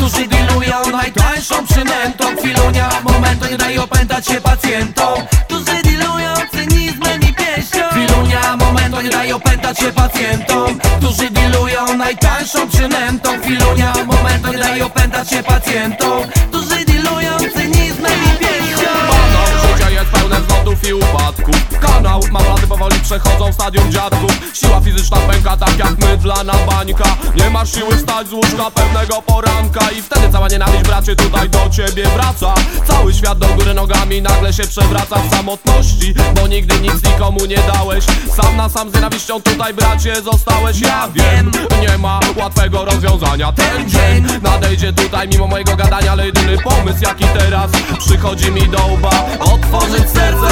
którzy dilują najtańszą przynętą. Filunia momentu nie daj opętać się pacjentom. Którzy dilują cynizmem i pieścią. Filunia momentu nie daj opętać się pacjentom. Którzy dilują najtańszą przynętą. Filunia momentu nie daj opętać się pacjentom. Którzy dilują cynizmem i pieścią. Banał życia jest pełne zlotów i upadków. Kanał ma lady powoli przechodzą w stadium dziadków. Siła fizyczna pęka tak jak mydla na bańka. Nie masz siły wstać z łóżka pewnego poranka I wtedy cała nienawiść bracie tutaj do ciebie wraca. Cały świat do góry nogami nagle się przewraca w samotności Bo nigdy nic nikomu nie dałeś. Sam na sam z nienawiścią tutaj bracie zostałeś. Ja wiem, nie ma łatwego rozwiązania. Ten dzień. nadejdzie tutaj mimo mojego gadania Ale jedyny pomysł jaki teraz przychodzi mi do łba. Otworzyć serce